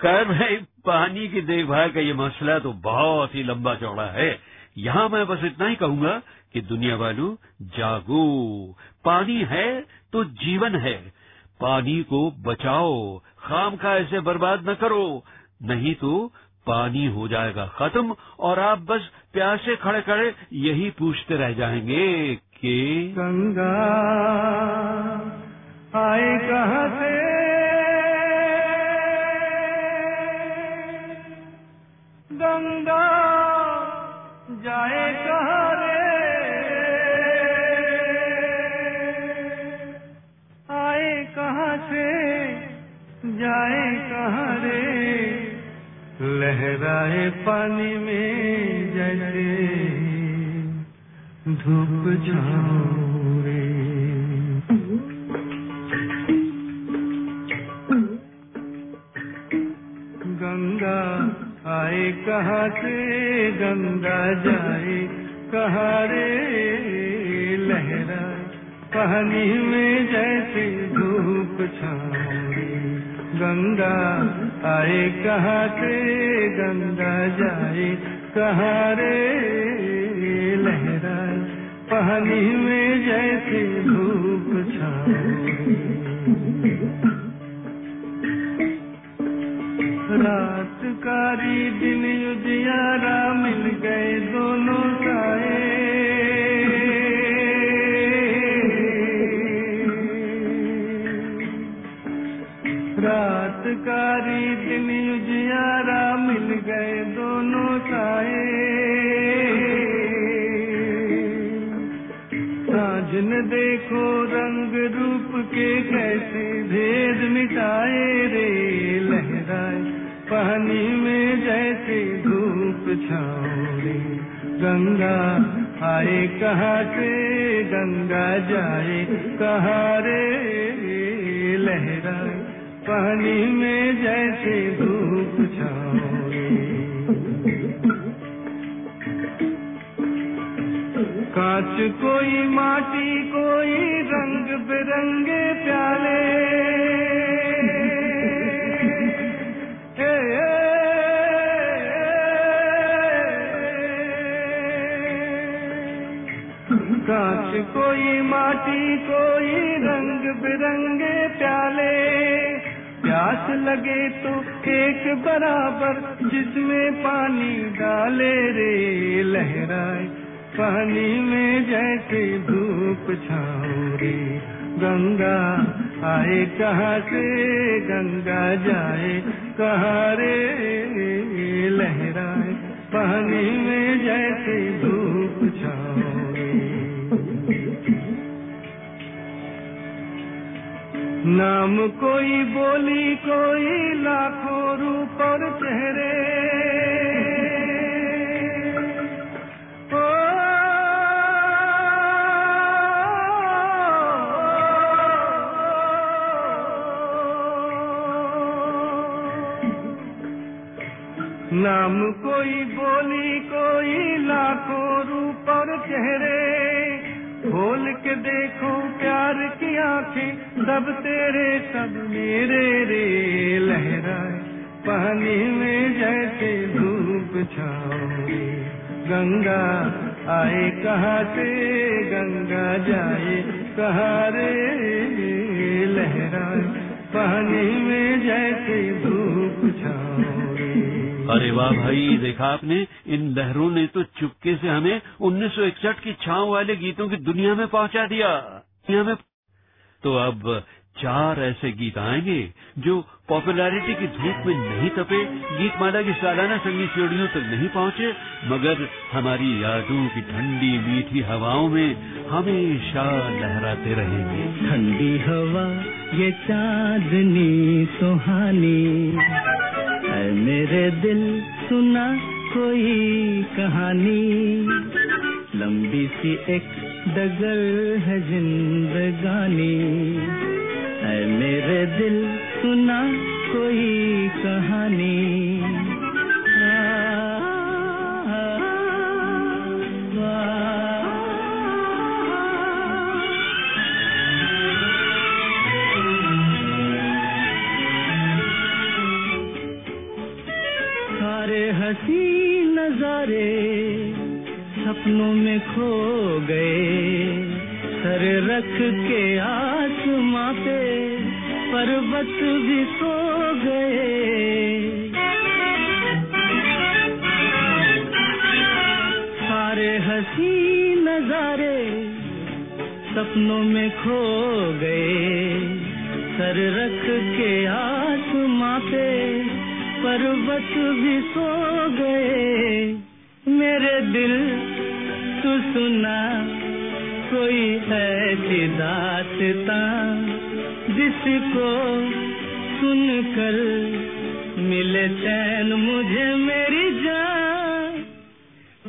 खैर, भाई, पानी की देखभाल का ये मसला तो बहुत ही लंबा चौड़ा है। यहाँ मैं बस इतना ही कहूँगा कि दुनिया वालों, जागो। पानी है तो जीवन है। पानी को बचाओ। खाम खा ऐसे बर्बाद न करो। नहीं तो पानी हो जाएगा खत्म और आप बस प्यासे खड़े खड़े यही पूछते रह जाएँगे कि गंगा, आए कहाँ से? गंगा जाए कहाँ रे आए कहाँ से जाए कहाँ रे लहराए पानी में जैसे धूप छाँव में जैसे जाए कहारे लहरा, पानी में जैसे धूप छाओगे कांच कोई, माटी कोई, रंग बिरंगे प्याले कोई माटी, कोई रंग बिरंगे प्याले। प्यास लगे तो एक बराबर जिसमें पानी डाले रे। लहराए पानी में जैसे धूप छाओ रे। गंगा आए कहाँ से? गंगा जाए कहाँ रे? लहराए पानी में जैसे धूप नाम कोई बोली कोई लाखों रूप और चेहरे। ओ, नाम कोई बोली कोई लाखों रूप और चेहरे। खोल के देखो प्यार की आँखें, सब तेरे, सब मेरे रे लहराए। पानी में जैसे धूप छाओ गंगा आए, कहाँ से गंगा जाए? कहाँ रे लहराए? पानी में जैसे धूप अरे वाह भाई, देखा आपने? इन लहरों ने तो चुपके से हमें 1961 की छाव वाले गीतों की दुनिया में पहुँचा दिया। दुनिया में तो अब चार ऐसे गीत आएँगे जो पॉपुलैरिटी की धूप में नहीं तपे, गीतमाला की सालाना संगीत सीढ़ियों तक नहीं पहुँचे, मगर हमारी यादों की ठंडी मीठी हवाओं में हमेशा लहराते रहेंगे। ठंडी हवा, ये चांदनी सुहानी। है मेरे दिल, सुना कोई कहानी। लंबी सी एक डगर है जिंदगानी। है मेरे दिल, सुना कोई कहानी। सपनों में खो गए। सर रख के आसमां पे पर्वत भी सो गए। सारे हसी नजारे सपनों में खो गए। सर रख के आसमां पे पर्वत भी सो गए। मेरे दिल सुना, कोई ऐसी दासता जिसको सुनकर मिले चैन मुझे मेरी जान।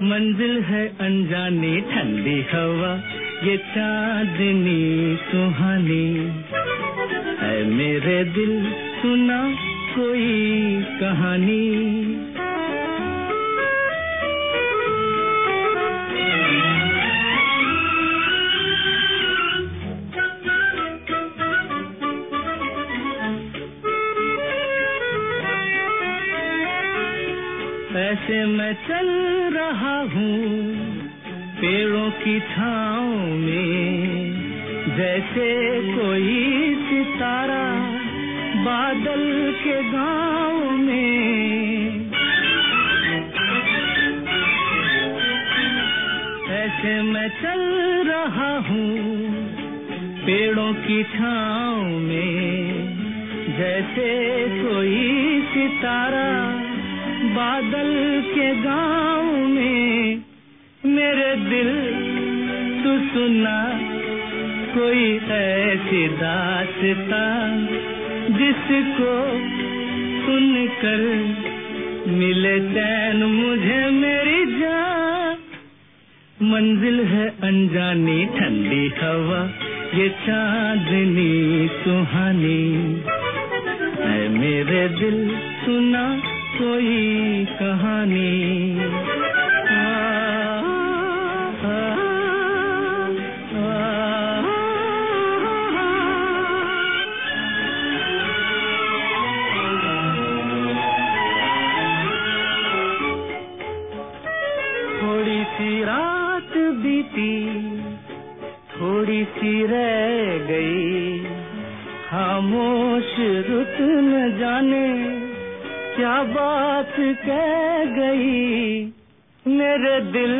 मंजिल है अनजानी, ठंडी हवा, ये चांदनी सुहानी। है मेरे दिल, सुना कोई कहानी। ऐसे मैं चल रहा हूँ पेड़ों की छाँव में। जैसे कोई सितारा बादल के गाँव में। ऐसे मैं चल रहा हूँ पेड़ों की छाँव में। जैसे कोई सितारा बादल के गाँव में मेरे दिल तू सुना, कोई ऐसी दासता जिसको सुनकर मिले चैन मुझे मेरी जान। मंजिल है अनजानी, ठंडी हवा, ये चांदनी सुहानी। है मेरे दिल सुना कोई कहानी। थोड़ी सी रात बीती थोड़ी सी रह गई। खामोश रुत न जाने क्या बात कह गई? मेरे दिल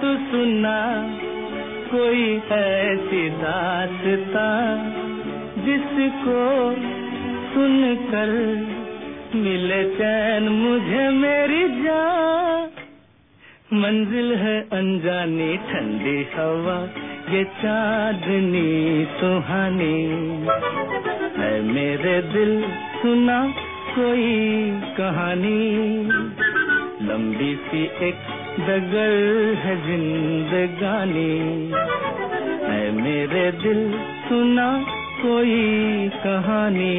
तू सुना, कोई ऐसी दासता जिसको सुनकर मिले चैन मुझे मेरी जान। मंजिल है अनजानी, ठंडी हवा, ये चांदनी सुहानी। है मेरे दिल सुना कोई कहानी। लंबी सी एक डगर है जिंदगानी। है मेरे दिल सुना कोई कहानी।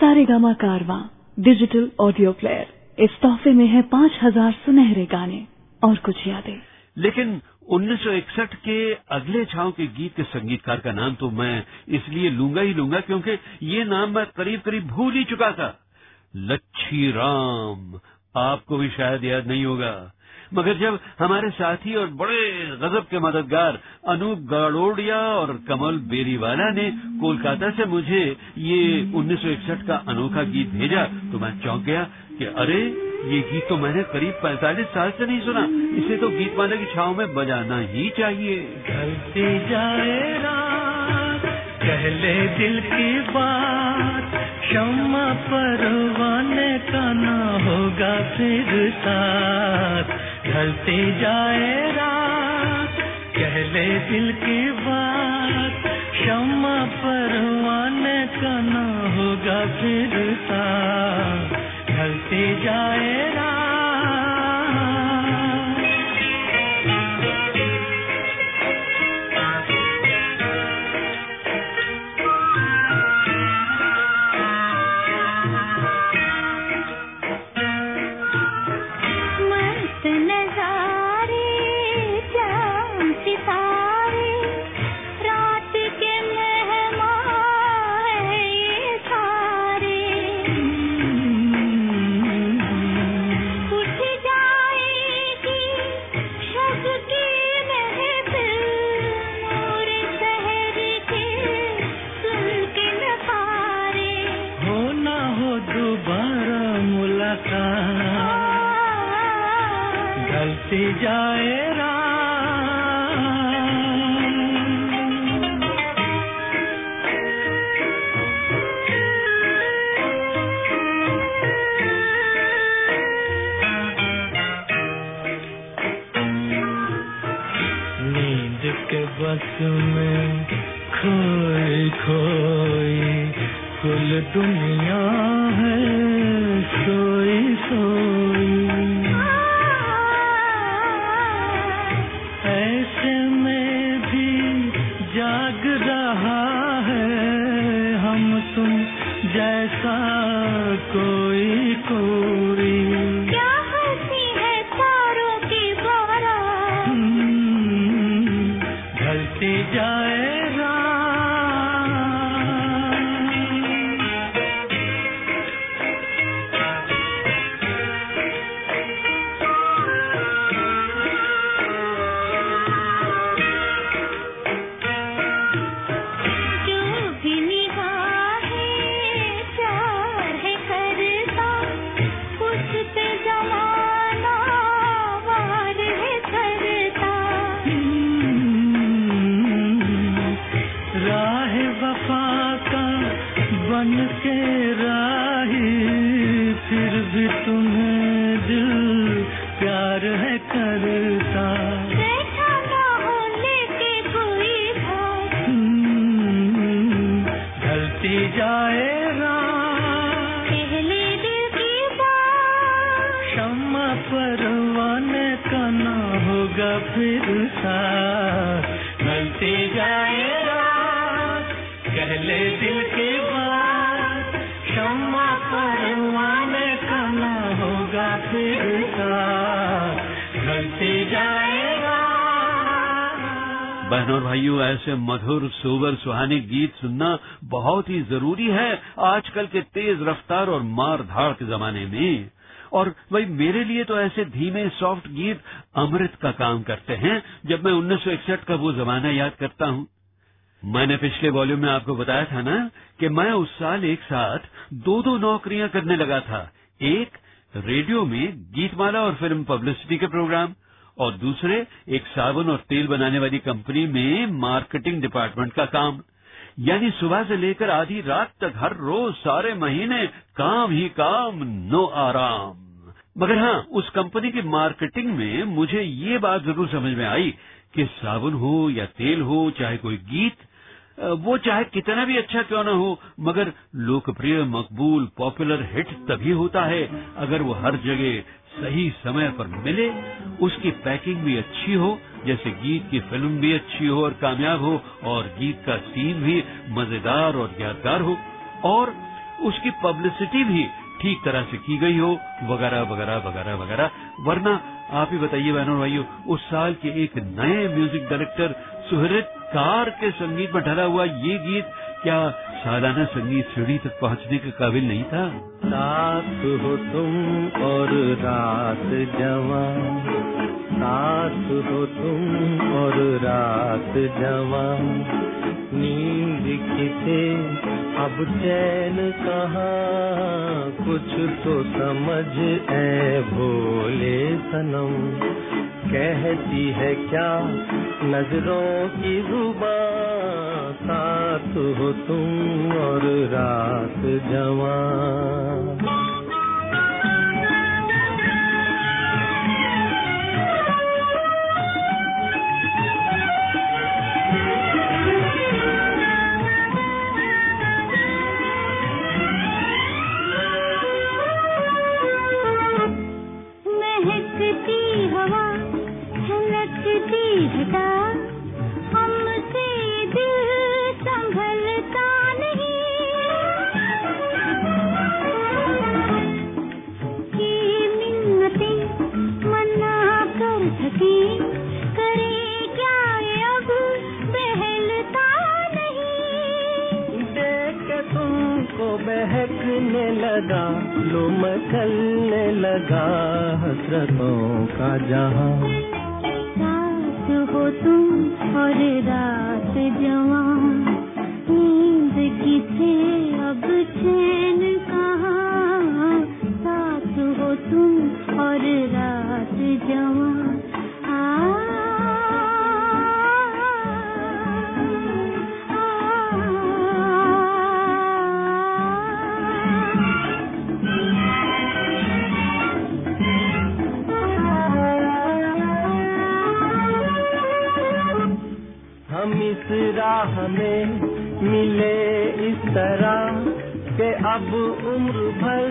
सारे गामा कारवा डिजिटल ऑडियो प्लेयर इस तोहफे में है पाँच हज़ार सुनहरे गाने और कुछ यादें। लेकिन 1961 के अगले छाव के गीत के संगीतकार का नाम तो मैं इसलिए लूँगा ही लूँगा क्योंकि ये नाम मैं करीब करीब भूल ही चुका था। लच्छी राम आपको भी शायद याद नहीं होगा। मगर जब हमारे साथी और बड़े गजब के मददगार अनूप गाड़ोडिया और कमल बेरीवाला ने कोलकाता से मुझे ये 1961 का अनोखा गीत भेजा तो मैं चौंक गया कि अरे ये गीत तो मैंने करीब 45 साल से नहीं सुना। इसे तो गीत माला की छाव में बजाना ही चाहिए। ढलती जाए दिल की बात। क्षमा परवाने का ना होगा फिर साथ। ढलती जाए रात कहले दिल की बात। क्षमा परवाने का ना होगा फिर साथ। ढलती जाए। बहनों और भाइयों, ऐसे मधुर सोबर सुहाने गीत सुनना बहुत ही ज़रूरी है आजकल के तेज रफ्तार और मार धाड़ के जमाने में। और भाई मेरे लिए तो ऐसे धीमे, सॉफ्ट गीत अमृत का काम करते हैं, जब मैं 1961 का वो जमाना याद करता हूँ। मैंने पिछले वॉल्यूम में आपको बताया था ना कि मैं उस साल एक साथ दो दो नौकरियाँ करने लगा था। एक, रेडियो में गीतमाला और फ़िल्म पब्लिसिटी के प्रोग्राम और दूसरे, एक साबुन और तेल बनाने वाली कंपनी में मार्केटिंग डिपार्टमेंट का काम। यानी सुबह से लेकर आधी रात तक हर रोज सारे महीने काम ही काम, नो आराम। मगर हाँ उस कंपनी की मार्केटिंग में मुझे ये बात ज़रूर समझ में आई कि साबुन हो या तेल हो, चाहे कोई गीत वो चाहे कितना भी अच्छा क्यों ना हो, मगर लोकप्रिय, मकबूल, पॉपुलर हिट तभी होता है अगर वो हर जगह सही समय पर मिले। उसकी पैकिंग भी अच्छी हो, जैसे गीत की फ़िल्म भी अच्छी हो और कामयाब हो, और गीत का सीन भी मज़ेदार और यादगार हो, और उसकी पब्लिसिटी भी ठीक तरह से की गई हो, वगैरह वगैरह वगैरह वगैरह। वरना आप ही बताइए बहनों भाइयों, उस साल के एक नए म्यूज़िक डायरेक्टर सुहृत कार के संगीत में ढला हुआ ये गीत क्या सालाना संगीत सीढ़ी तक पहुँचने के काबिल नहीं था? साथ हो तुम और रात जवान। साथ हो तुम और रात जवान। नींद किसे? अब चैन कहा? कुछ तो समझ ऐ भोले सनम। कहती है क्या? नज़रों की जुबा साथ हो तुम और रात जवान हसरतों का जहाँ राह में मिले इस तरह के अब उम्र भर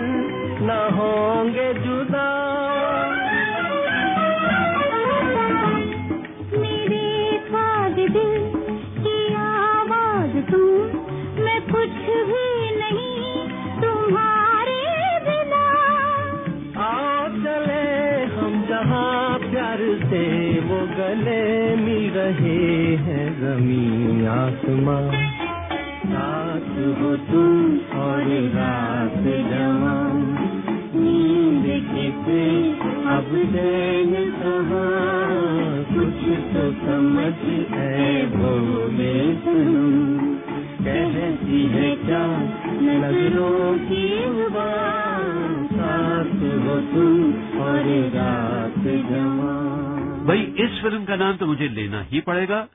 न होंगे जुदा। मेरे ख्वाब दिल की आवाज़ तुम मैं कुछ भी नहीं तुम्हारे बिना। आओ चले हम जहाँ प्यार से वो गले मिल रहे हैं। ज़मीन आसमां। साथ हो तुम और रात जवान। नींद किसे अब चैन कहाँ? कुछ तो समझ है बोले सुनूं कहती है क्या नज़रों की साथ हो तुम और रात जवान। भाई, इस फ़िल्म का नाम तो मुझे लेना ही पड़ेगा।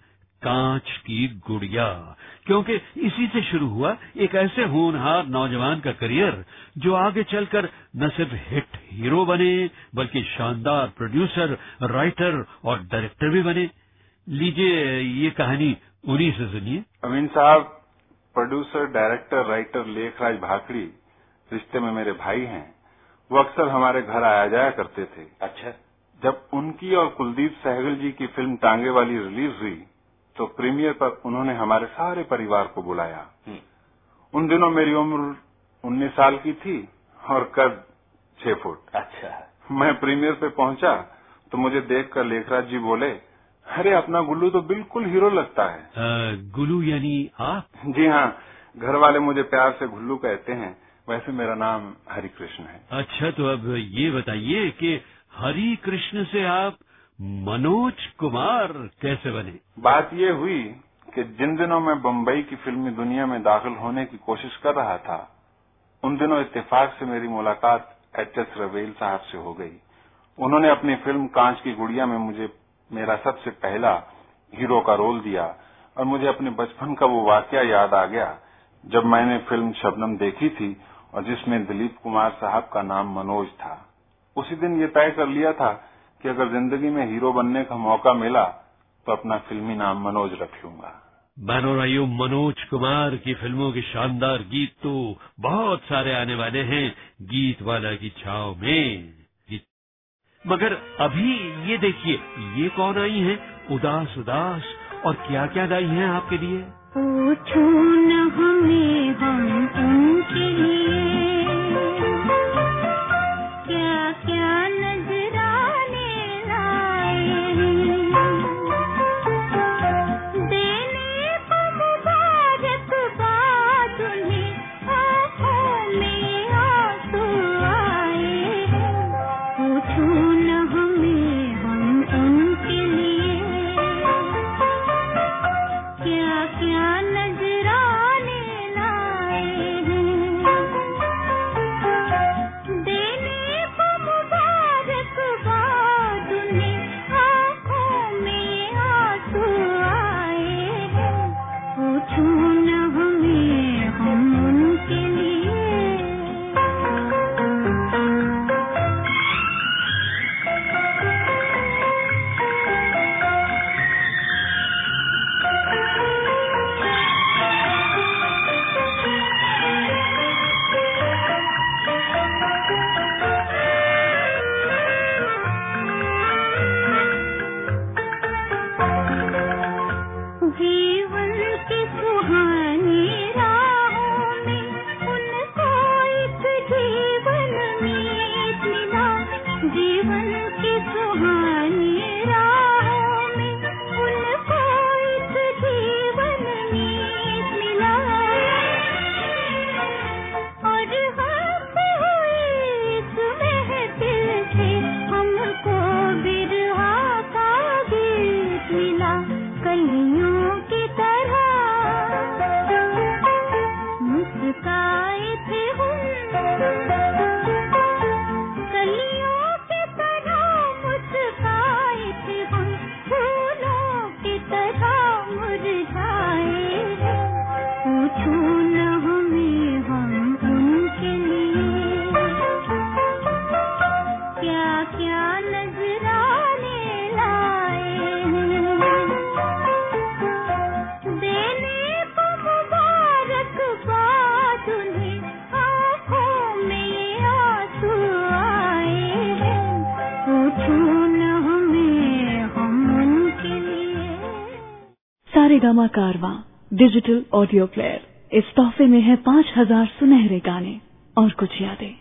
कांच की गुड़िया। क्योंकि इसी से शुरू हुआ एक ऐसे होनहार नौजवान का करियर जो आगे चलकर न सिर्फ़ हिट हीरो बने बल्कि शानदार प्रोड्यूसर राइटर और डायरेक्टर भी बने। लीजिए ये कहानी उन्हीं से सुनिए। अमीन साहब producer director writer Lekhraj Bhakri रिश्ते में मेरे भाई हैं। वो अक्सर हमारे घर आया जाया करते थे। अच्छा। जब उनकी और कुलदीप सहगल जी की फ़िल्म टांगे वाली रिलीज़ हुई तो प्रीमियर पर उन्होंने हमारे सारे परिवार को बुलाया। हम्म। उन दिनों मेरी उम्र उन्नीस साल की थी और कद छह फुट। अच्छा। मैं प्रीमियर पे पहुँचा तो मुझे देखकर लेखराज जी बोले अरे अपना गुल्लू तो बिल्कुल हीरो लगता है। अ, गुलू यानी आप? जी हाँ घर वाले मुझे प्यार से गुल्लू कहते हैं। वैसे मेरा नाम हरि कृष्ण है। अच्छा तो अब ये बताइए कि हरि कृष्ण से आप मनोज कुमार कैसे बने? बात ये हुई कि जिन दिनों मैं बम्बई की फिल्मी दुनिया में दाखिल होने की कोशिश कर रहा था, उन दिनों इत्तेफाक से मेरी मुलाकात एच एस रवेल साहब से हो गई। उन्होंने अपनी फ़िल्म कांच की गुड़िया में मुझे, मेरा सबसे पहला हीरो का रोल दिया और मुझे अपने बचपन का वो वाकया याद आ गया, जब मैंने फ़िल्म शबनम देखी थी और जिसमें दिलीप कुमार साहब का नाम मनोज था। उसी दिन ये तय कर लिया था कि अगर ज़िंदगी में हीरो बनने का मौका मिला तो अपना फिल्मी नाम मनोज रख लूँगा बैनोरायु मनोज कुमार की फ़िल्मों के शानदार गीत तो बहुत सारे आने वाले हैं गीत वाला की छाव में। मगर अभी ये देखिए ये कौन आई हैं? उदास उदास और क्या क्या गाई हैं आपके लिए? पूछो न हमें हम उनके लिए। सारेगामा कारवां डिजिटल ऑडियो प्लेयर इस तोहफे में है पाँच हज़ार सुनहरे गाने और कुछ यादें।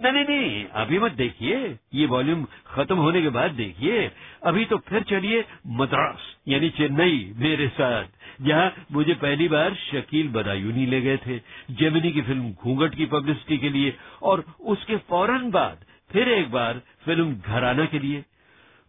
नहीं नहीं अभी मत देखिए। ये वॉल्यूम खत्म होने के बाद देखिए। अभी तो फिर चलिए मद्रास, यानी चेन्नई मेरे साथ, जहाँ मुझे पहली बार शकील बदायूनी ले गए थे जेमिनी की फ़िल्म घूंघट की पब्लिसिटी के लिए, और उसके फ़ौरन बाद फिर एक बार फ़िल्म घराना के लिए।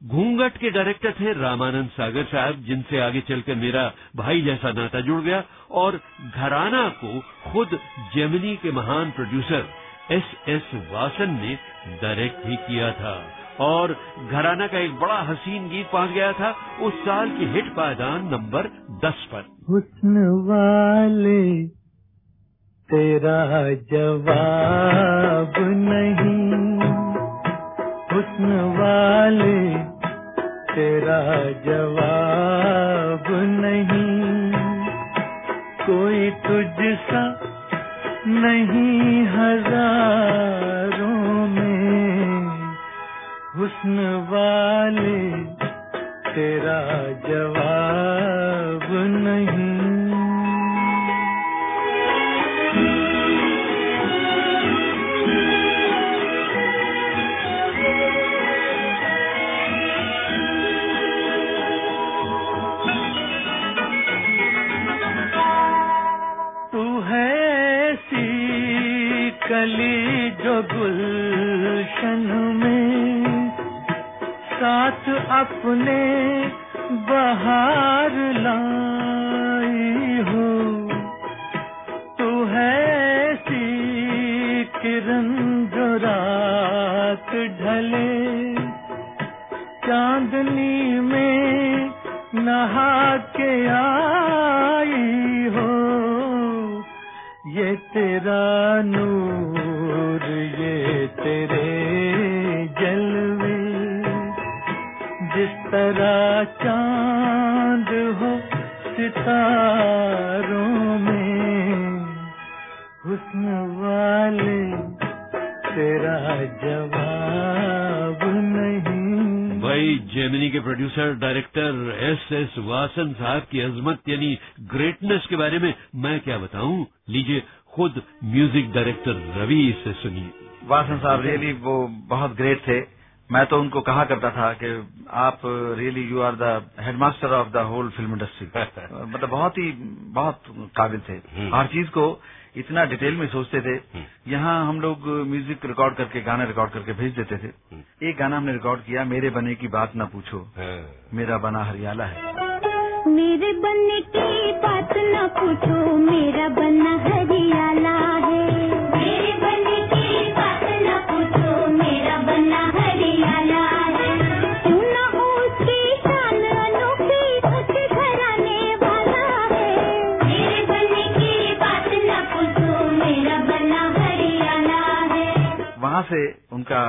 घूंघट के डायरेक्टर थे रामानंद सागर साहब, जिनसे आगे चलकर मेरा भाई जैसा नाता जुड़ गया और घराना को खुद जेमिनी के महान प्रोड्यूसर एस एस वासन ने डायरेक्ट भी किया था। और घराना का एक बड़ा हसीन गीत पहुँच गया था उस साल की हिट पायदान नंबर दस पर। हुस्न वाले, तेरा जवाब नहीं। हुस्न वाले तेरा जवाब नहीं। कोई तुझसा नहीं हज़ारों में। हुस्न वाले तेरा जवाब नहीं। गुलशन में साथ अपने बहार लाई हो। तू है सी किरण जो रात ढले, चांदनी में नहा के आई हो। ये तेरा नूर चाँद हो सितारों में हुस्न वाले तेरा जवाब नहीं। भाई जेमिनी के producer director S S Vasan साहब की अजमत यानी ग्रेटनेस के बारे में मैं क्या बताऊँ? लीजिए खुद म्यूज़िक डायरेक्टर रवि से सुनिए। वासन साहब रियली वो बहुत ग्रेट थे। मैं तो उनको कहा करता था कि आप really you are the headmaster of the whole film industry मतलब बहुत ही बहुत काबिल थे। हम्म। हर चीज़ को इतना डिटेल में सोचते थे। यहाँ हम लोग म्यूज़िक रिकॉर्ड करके गाने रिकॉर्ड करके भेज देते थे। एक गाना हमने रिकॉर्ड किया मेरे बने की बात न पूछो। मेरा बना हरियाला है। मेरे बनने की बात न पूछो मेरा बना हरियाला से उनका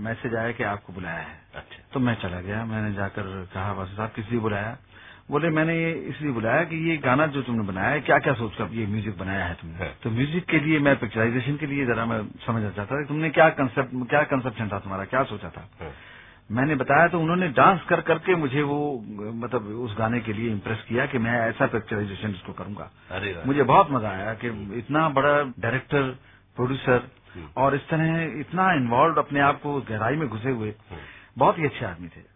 मैसेज आया कि आपको बुलाया है। अच्छा। तो मैं चला गया मैंने जाकर कहा वासन साहब किस लिए बुलाया? बोले मैंने ये इसलिए बुलाया कि ये गाना जो तुमने बनाया है क्या क्या सोचकर ये म्यूज़िक बनाया है तुमने? है। तो म्यूज़िक के लिए मैं पिक्चराइजेशन के लिए जरा मैं समझना चाहता था तुमने क्या कंसेप्ट क्या कंसेप्शन था तुम्हारा क्या सोचा था? मैंने बताया तो उन्होंने डांस कर करके मुझे वो मतलब उस गाने के लिए इम्प्रेस किया कि मैं ऐसा पिक्चराइजेशन इसको करूँगा। मुझे बहुत मज़ा आया कि इतना बड़ा डायरेक्टर प्रोड्यूसर और इस तरह इतना इन्वॉल्व अपने आप को गहराई में घुसे हुए बहुत ही अच्छे आदमी थे।